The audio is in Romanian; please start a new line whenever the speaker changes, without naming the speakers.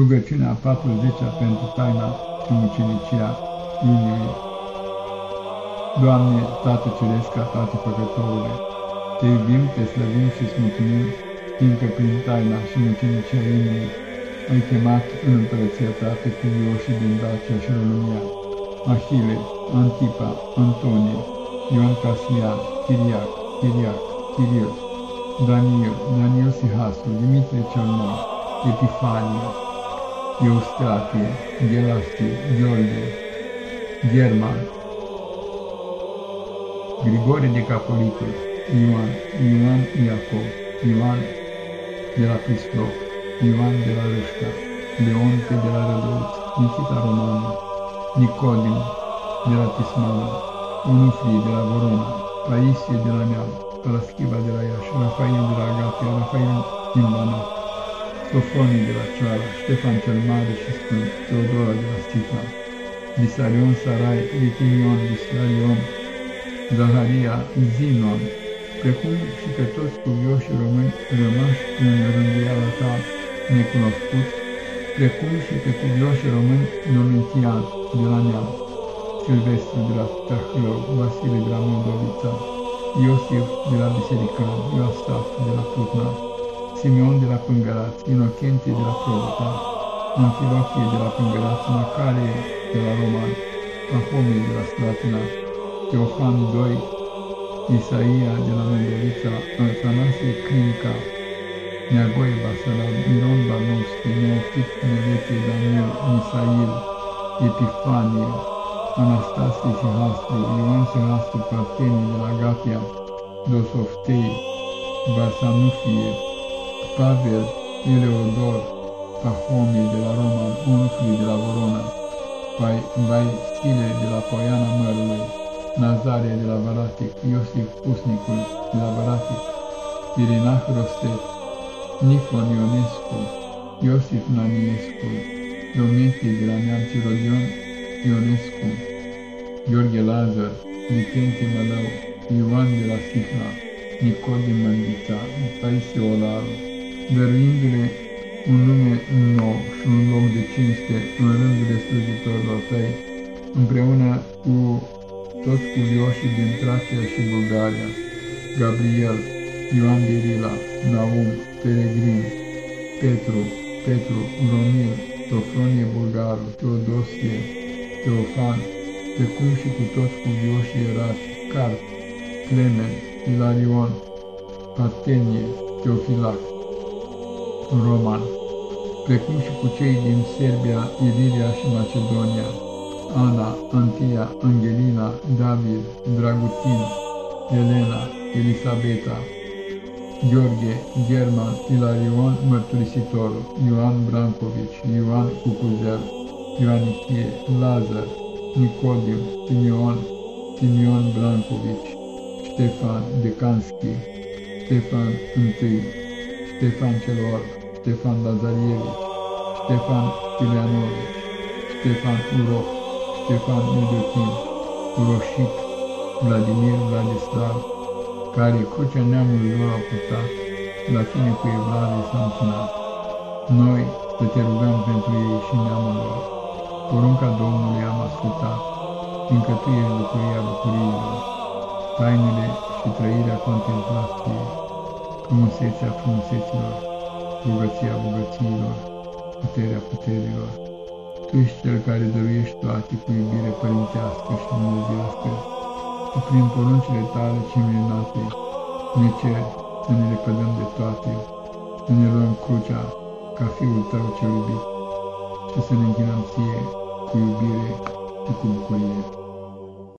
Rugăciunea 40-a pentru taina și mucenicia inimii. Doamne, Tată Ceresc, ca Tată Făcătorule, Te iubim, Te slăvim și îți mulțumim, fiindcă prin taina și mucenicia inimii ai chemat în împărăția Ta pe cuvioșii din Dacia și România, Ahile, Antipa, Antonie, Ion Casian, Chiriac, Chiriac, Chiril, Daniel, Daniel Sihasul, Dimitrie cel Nou, Epifanie, Eustratie, Gelastie, Gheorghe, German, Grigore de Capolitul, Ioan, Ioan Iacov, Ioan de la Prislop, Ioan de la Râșca, Leonte de la Rădăuț, Nikita Romanu, Nicodim de la Tismana, Onufrie de la Vorona, Paisie de la Neam, Paraschiva de la Iași, Rafael de la Agapia, Rafael din Banat, Sofronii de la Cioara, Ștefan cel Mare și Sfânt, Teodora de la Stifna, Visarion Sarai, Litinion, Visarion, Zaharia, Zinon, precum și pe toți cuvioșii români rămași în rânduiala ta necunoscut, precum și pe cuvioșii români Domitian de la Neam, Silvestru de la Tahlău, Vasile de la Moldovița, Iosif de la Biserică, Iostaf de la Putna, Simeon de la Pângăraț, Inocentie de la Probota, Antilochie de la Pângăraț, Macarie de la Roman, Pahomie de la Slatina, Teofan II, Isaia de la Mendelița, Atanasie Crinca, Neagoi Basalam, Miron Banovski, Neofit Nevetie Daniel, Misail, Epifanie, Anastasie Sihastru, Ioan Sihastru Partenii de la Gafia, Dosoftei, Barsanufie, Pavel, Eleodor, Pahomie de la Roma, Unfli de la Vorona, Vaisile de la Poiana Mărului, Nazarie de la Baratic, Iosif Pusnicul de la Baratic, Irinah Rostet, Nifon Ionescu, Iosif Naniescu, Dometii de la Neamții Rodion Ionescu, Gheorghe Lazar, Vicentie Mălău, Ioan de la Sifna, Nicodim Mândița, Paisie Olaru, dăruindu-le un nume nou și un loc de cinste în rândurile slujitorilor tăi, împreună cu toți cuvioșii din Tracia și Bulgaria, Gabriel, Ioan Dirila, Naum, Peregrin, Petru, Petru, Romil, Sofronie Bulgaru, Teodosie, Teofan, precum și cu toți cuvioșii erași, Carp, Clemen, Ilarion, Patenie, Teofilac, Roman, precum și cu cei din Serbia, Iliria și Macedonia, Ana, Antia, Angelina, David, Dragutin, Elena, Elisabeta, Gheorghe, German, Ilarion, Mărturisitorul, Ioan Brancovici, Ioan Cucuzel, Ioanichie, Lazar, Nicodim, Simeon, Simeon Brancovici, Ștefan Decanski, Ștefan I, Ștefan cel Orb, Ștefan Lazarievici, Ștefan Tilianovici, Ștefan Urof, Ștefan Iudutin, Uroșit, Vladimir Vladislav, care crucea neamului lor au purtat, la tine cu evlavie s-a închinat. Noi să te rugăm pentru ei și neamul lor. Porunca Domnului am ascultat, fiindcă Tu ești bucuria bucuriilor, tainele și trăirea contemplației frumusețea frumuseților, bogăția bogățiilor, puterea puterilor. Tu ești Cel care dăruiești toate cu iubire părintească și dumnezească, și prin poruncile tale ce minunate ne cer să ne lepădăm de toate, să ne luăm crucea ca Fiul Tău cel iubit și să ne închinăm Ție cu iubire și cu bucurie.